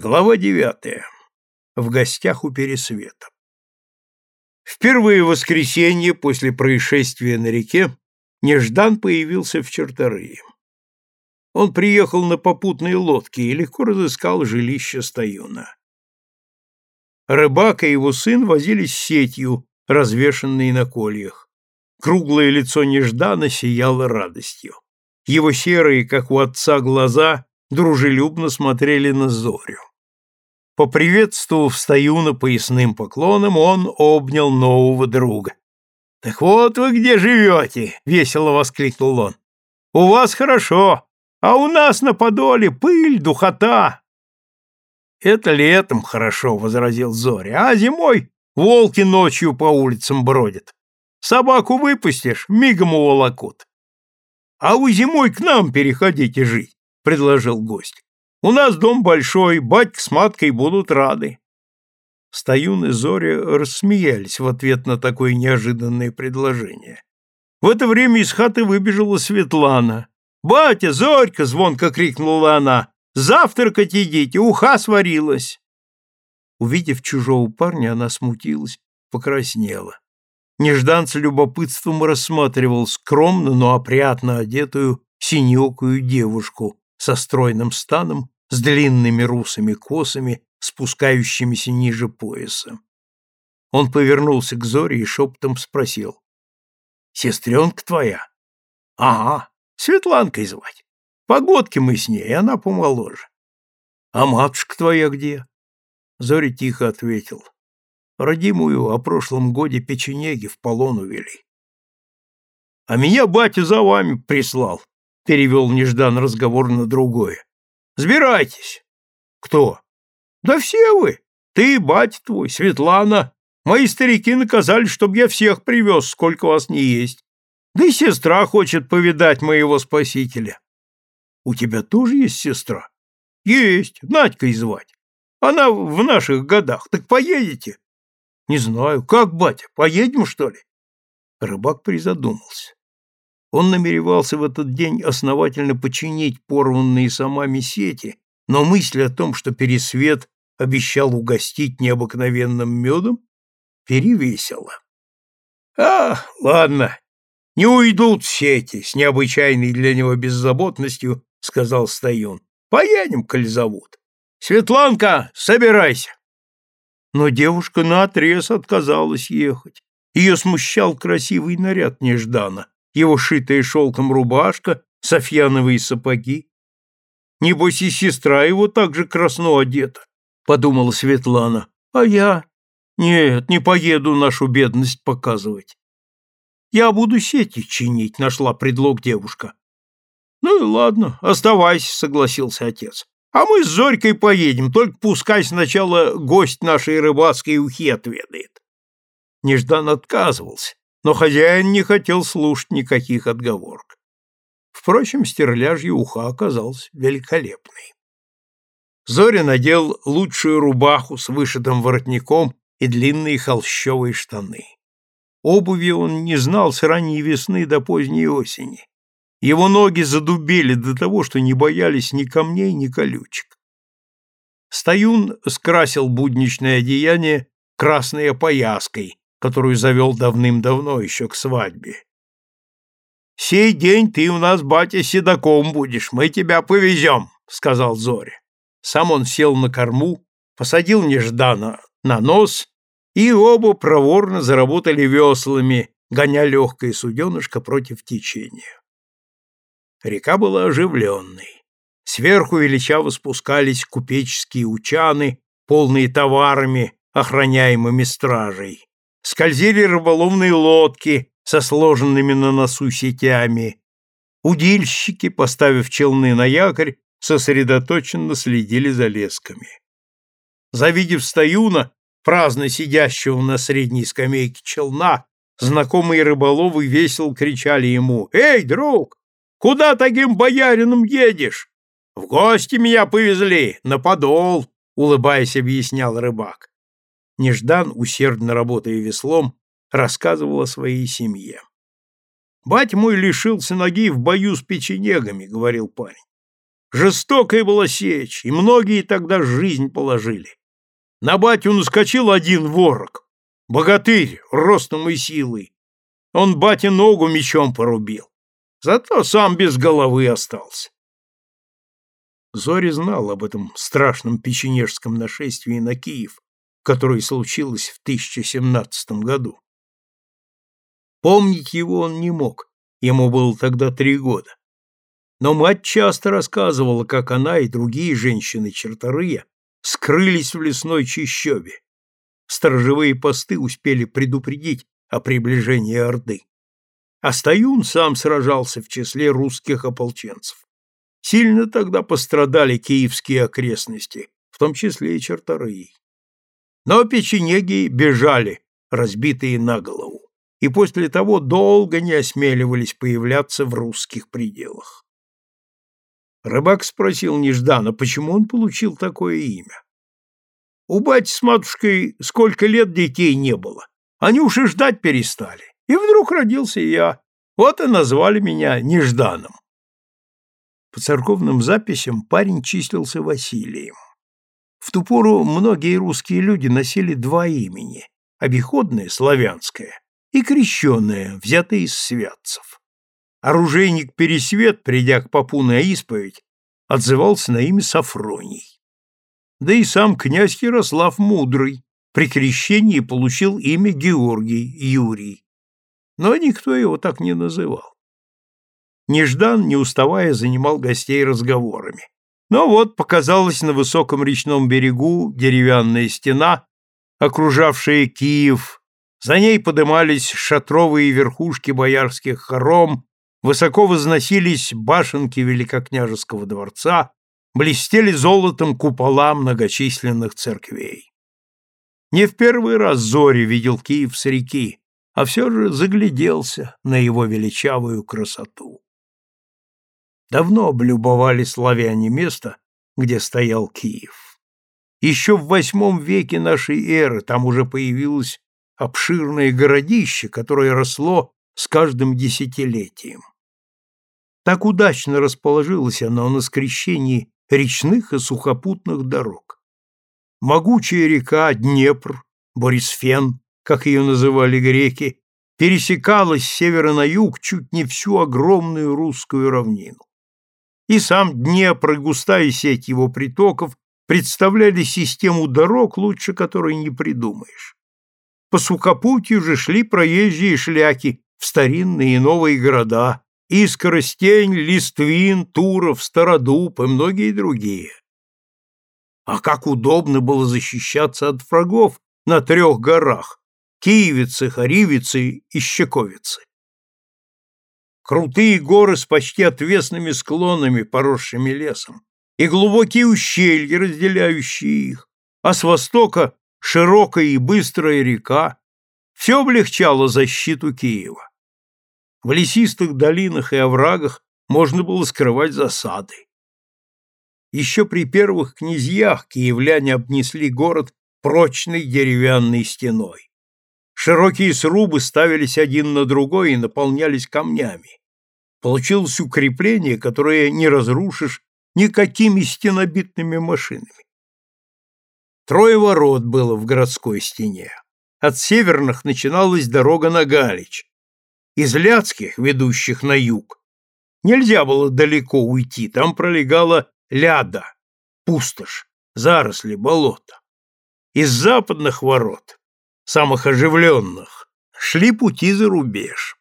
Глава девятая. В гостях у Пересвета. В воскресенье после происшествия на реке Неждан появился в Черторые. Он приехал на попутной лодке и легко разыскал жилище Стоюна. Рыбак и его сын возились сетью, развешанной на кольях. Круглое лицо Неждана сияло радостью. Его серые, как у отца, глаза дружелюбно смотрели на Зорю. Поприветствовав Стаюна поясным поклоном, он обнял нового друга. — Так вот вы где живете! — весело воскликнул он. — У вас хорошо, а у нас на Подоле пыль, духота. — Это летом хорошо, — возразил Зоря, — а зимой волки ночью по улицам бродят. Собаку выпустишь, мигом уволокут. — А вы зимой к нам переходите жить, — предложил гость. У нас дом большой, батька с маткой будут рады. Стоюн и Зоря рассмеялись в ответ на такое неожиданное предложение. В это время из хаты выбежала Светлана. «Батя, Зорька!» — звонко крикнула она. «Завтракать идите, уха сварилась!» Увидев чужого парня, она смутилась, покраснела. Неждан с любопытством рассматривал скромно, но опрятно одетую синеокую девушку, со стройным станом, с длинными русыми косами, спускающимися ниже пояса. Он повернулся к Зоре и шепотом спросил. «Сестренка твоя?» «Ага, Светланкой звать. Погодки мы с ней, она помоложе». «А матушка твоя где?» Зоря тихо ответил. «Родимую о прошлом годе печенеги в полон увели». «А меня батя за вами прислал», перевел неждан разговор на другое. Сбирайтесь. Кто? Да все вы. Ты, батя твой, Светлана. Мои старики наказали, чтобы я всех привез, сколько вас не есть. Да и сестра хочет повидать моего спасителя. У тебя тоже есть сестра? Есть, Надькой звать. Она в наших годах. Так поедете? Не знаю. Как, батя, поедем, что ли? Рыбак призадумался. Он намеревался в этот день основательно починить порванные самами сети, но мысль о том, что Пересвет обещал угостить необыкновенным медом, перевесила. «А, ладно, не уйдут сети», — с необычайной для него беззаботностью сказал Стоюн. «Поедем, коль зовут. Светланка, собирайся». Но девушка наотрез отказалась ехать. Ее смущал красивый наряд Неждана, его шитая шелком рубашка, софьяновые сапоги. Небось и сестра его так же красно одета, подумала Светлана. А я? Нет, не поеду нашу бедность показывать. Я буду сети чинить, нашла предлог девушка. Ну и ладно, оставайся, согласился отец. А мы с Зорькой поедем, только пускай сначала гость нашей рыбацкой ухи отведает. Неждан отказывался, но хозяин не хотел слушать никаких отговорок. Впрочем, стерляжья уха оказалась великолепной. Зоря надел лучшую рубаху с вышитым воротником и длинные холщовые штаны. Обуви он не знал с ранней весны до поздней осени. Его ноги задубели до того, что не боялись ни камней, ни колючек. Стоюн скрасил будничное одеяние красной опояской, которую завел давным-давно, еще к свадьбе. «Сей день ты у нас, батя, седаком будешь, мы тебя повезем», — сказал Зоря. Сам он сел на корму, посадил нежданно на нос, и оба проворно заработали веслами, гоня легкое суденышко против течения. Река была оживленной. Сверху величаво спускались купеческие учаны, полные товарами, охраняемыми стражей скользили рыболовные лодки со сложенными на носу сетями. Удильщики, поставив челны на якорь, сосредоточенно следили за лесками. Завидев Стоюна, праздно сидящего на средней скамейке челна, знакомые рыболовы весело кричали ему «Эй, друг, куда таким боярином едешь?» «В гости меня повезли, на подол», — улыбаясь, объяснял рыбак. Неждан, усердно работая веслом, рассказывал о своей семье. «Бать мой лишился ноги в бою с печенегами», — говорил парень. Жестокая была сечь, и многие тогда жизнь положили. На батю наскочил один ворог, богатырь, ростом и силой. Он бате ногу мечом порубил. Зато сам без головы остался. Зори знал об этом страшном печенежском нашествии на Киев, которое случилось в 1017 году. Помнить его он не мог, ему было тогда три года. Но мать часто рассказывала, как она и другие женщины Черторыя скрылись в лесной чащобе. Сторожевые посты успели предупредить о приближении Орды. А Стоюн сам сражался в числе русских ополченцев. Сильно тогда пострадали киевские окрестности, в том числе и Черторыи. Но печенеги бежали, разбитые на голову, и после того долго не осмеливались появляться в русских пределах. Рыбак спросил Неждана, почему он получил такое имя. У бати с матушкой сколько лет детей не было. Они уж и ждать перестали. И вдруг родился я. Вот и назвали меня Нежданом. По церковным записям парень числился Василием. В ту пору многие русские люди носили два имени – обиходное, славянское, и крещенное, взятое из святцев. Оружейник Пересвет, придя к попу на исповедь, отзывался на имя Сафроний. Да и сам князь Ярослав Мудрый при крещении получил имя Георгий Юрий, но никто его так не называл. Неждан, не уставая, занимал гостей разговорами. Но вот показалась на высоком речном берегу деревянная стена, окружавшая Киев. За ней подымались шатровые верхушки боярских хором, высоко возносились башенки великокняжеского дворца, блестели золотом купола многочисленных церквей. Не в первый раз Зори видел Киев с реки, а все же загляделся на его величавую красоту. Давно облюбовали славяне место, где стоял Киев. Еще в восьмом веке нашей эры там уже появилось обширное городище, которое росло с каждым десятилетием. Так удачно расположилось оно на скрещении речных и сухопутных дорог. Могучая река Днепр, Борисфен, как ее называли греки, пересекала с севера на юг чуть не всю огромную русскую равнину и сам Днепр и густая сеть его притоков представляли систему дорог, лучше которой не придумаешь. По сухопутью же шли проезжие шляки в старинные и новые города, Искоростень, Листвин, Туров, Стародуб и многие другие. А как удобно было защищаться от врагов на трех горах – Киевицы, Харивицы и Щековицы. Крутые горы с почти отвесными склонами, поросшими лесом, и глубокие ущелья, разделяющие их, а с востока широкая и быстрая река, все облегчало защиту Киева. В лесистых долинах и оврагах можно было скрывать засады. Еще при первых князьях киевляне обнесли город прочной деревянной стеной. Широкие срубы ставились один на другой и наполнялись камнями. Получилось укрепление, которое не разрушишь никакими стенобитными машинами. Трое ворот было в городской стене. От северных начиналась дорога на Галич. Из Ляцких, ведущих на юг, нельзя было далеко уйти, там пролегала ляда, пустошь, заросли, болото. Из западных ворот, самых оживленных, шли пути за рубеж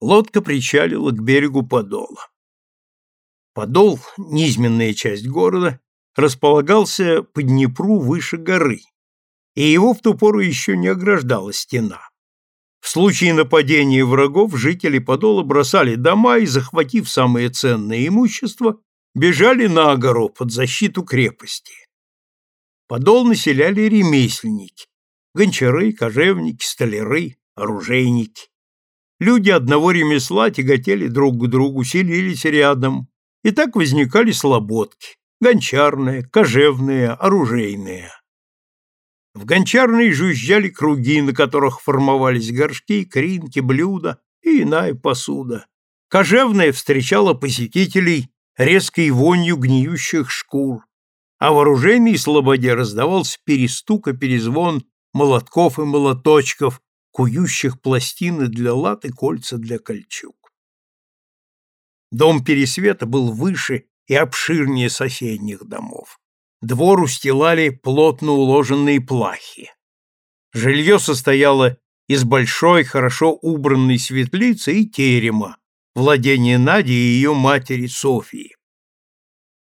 лодка причалила к берегу Подола. Подол, низменная часть города, располагался по Днепру выше горы, и его в ту пору еще не ограждала стена. В случае нападения врагов жители Подола бросали дома и, захватив самое ценное имущество, бежали на гору под защиту крепости. Подол населяли ремесленники, гончары, кожевники, столяры, оружейники. Люди одного ремесла тяготели друг к другу, селились рядом, и так возникали слободки – гончарные, кожевные, оружейные. В гончарной жужжали круги, на которых формовались горшки, кринки, блюда и иная посуда. Кожевная встречала посетителей резкой вонью гниющих шкур, а в оружейной слободе раздавался перестук и перезвон молотков и молоточков, кующих пластины для лад и кольца для кольчуг. Дом Пересвета был выше и обширнее соседних домов. Двор устилали плотно уложенные плахи. Жилье состояло из большой, хорошо убранной светлицы и терема, владение Нади и ее матери Софии.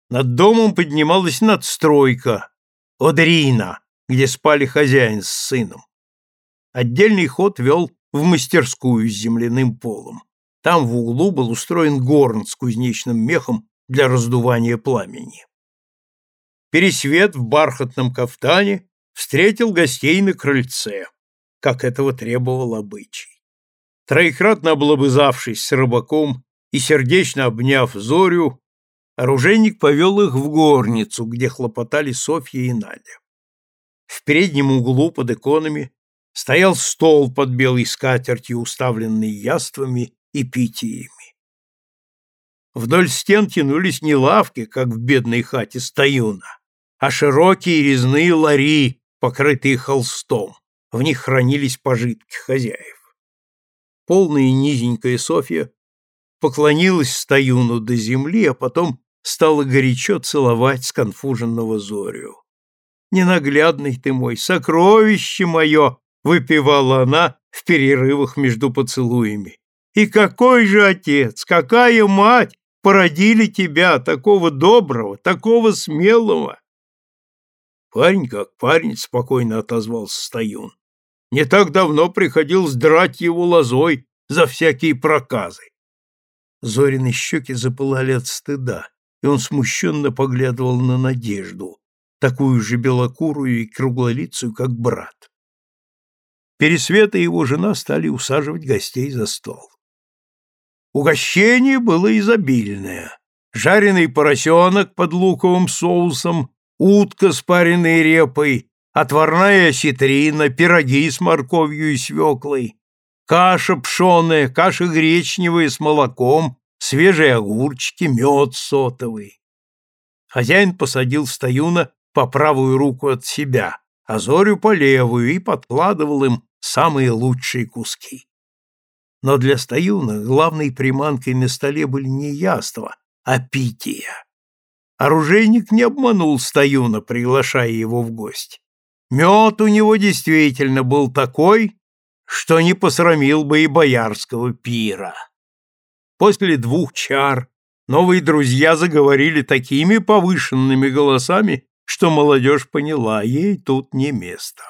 Над домом поднималась надстройка, Одрина, где спали хозяин с сыном. Отдельный ход вел в мастерскую с земляным полом. Там в углу был устроен горн с кузнечным мехом для раздувания пламени. Пересвет в бархатном кафтане встретил гостей на крыльце, как этого требовал обычай. Троекратно облобызавшись с рыбаком и сердечно обняв Зорю, оружейник повел их в горницу, где хлопотали Софья и Надя. В переднем углу под иконами стоял стол под белой скатертью, уставленный яствами и питьями. Вдоль стен тянулись не лавки, как в бедной хате Стаюна, а широкие резные лари, покрытые холстом. В них хранились пожитки хозяев. Полная низенькая Софья поклонилась Стаюну до земли, а потом стала горячо целовать сконфуженного Зорю. «Ненаглядный ты мой, сокровище мое!» — выпивала она в перерывах между поцелуями. «И какой же отец, какая мать породили тебя, такого доброго, такого смелого!» Парень как парень, спокойно отозвался Стоюн. Не так давно приходилось драть его лозой за всякие проказы. Зорины щеки запылали от стыда, и он смущенно поглядывал на Надежду, такую же белокурую и круглолицую, как брат. Пересвета и его жена стали усаживать гостей за стол. Угощение было изобильное. Жареный поросенок под луковым соусом, утка с пареной репой, отварная осетрина, пироги с морковью и свеклой, каша пшеная, каша гречневая с молоком, свежие огурчики, мед сотовый. Хозяин посадил Стаюна по правую руку от себя, а Зорю по левую и подкладывал им самые лучшие куски. Но для Стаюна главной приманкой на столе были не яства, а пития. Оружейник не обманул Стаюна, приглашая его в гости. Мед у него действительно был такой, что не посрамил бы и боярского пира. После двух чар новые друзья заговорили такими повышенными голосами, что молодежь поняла, ей тут не место.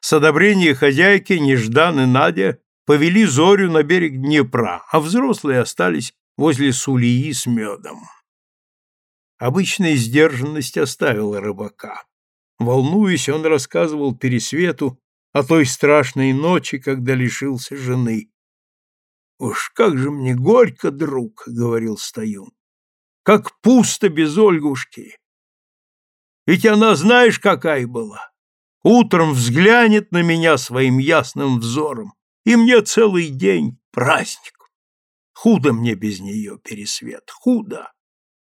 С одобрения хозяйки Неждан и Надя повели Зорю на берег Днепра, а взрослые остались возле сулии с медом. Обычная сдержанность оставила рыбака. Волнуясь, он рассказывал Пересвету о той страшной ночи, когда лишился жены. «Уж как же мне горько, друг!» — говорил Стоюн. «Как пусто без Ольгушки! Ведь она знаешь, какая была! Утром взглянет на меня своим ясным взором, и мне целый день праздник. Худо мне без нее, Пересвет, худо!»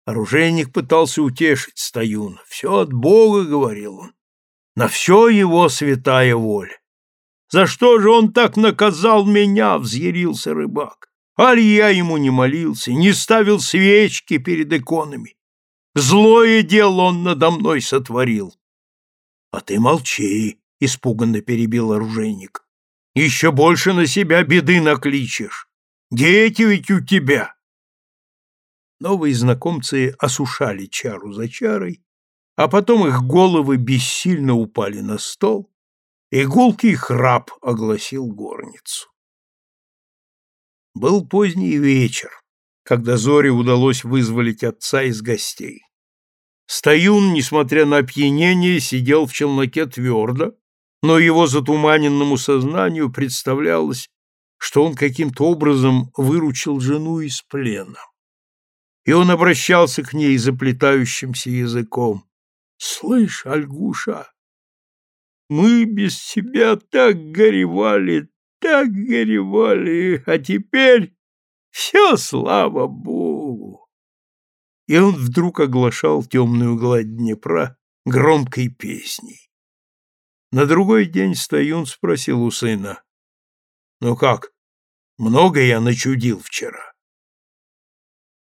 Оружейник пытался утешить Стоюна. «Все от Бога», — говорил он. «На все его святая воля». «За что же он так наказал меня?» — взъярился рыбак. «Аль я ему не молился, не ставил свечки перед иконами. Злое дело он надо мной сотворил». «А ты молчи», — испуганно перебил оружейник. «Еще больше на себя беды накличешь. Дети ведь у тебя». Новые знакомцы осушали чару за чарой, а потом их головы бессильно упали на стол, и гулкий храп огласил горницу. Был поздний вечер, когда Зоре удалось вызволить отца из гостей. Стоюн, несмотря на опьянение, сидел в челноке твердо, но его затуманенному сознанию представлялось, что он каким-то образом выручил жену из плена и он обращался к ней заплетающимся языком. «Слышь, Альгуша, мы без тебя так горевали, так горевали, а теперь все слава Богу. И он вдруг оглашал темную гладь Днепра громкой песней. На другой день Стоюн спросил у сына, «Ну как, много я начудил вчера?»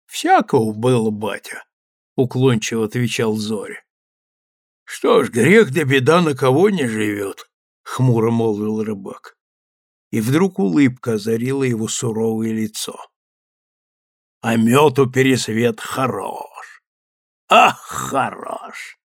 «Всякого было, батя», — уклончиво отвечал Зоря. «Что ж, грех да беда на кого не живет», — хмуро молвил рыбак. И вдруг улыбка озарила его суровое лицо. «А мету пересвет хорош! Ах, хорош!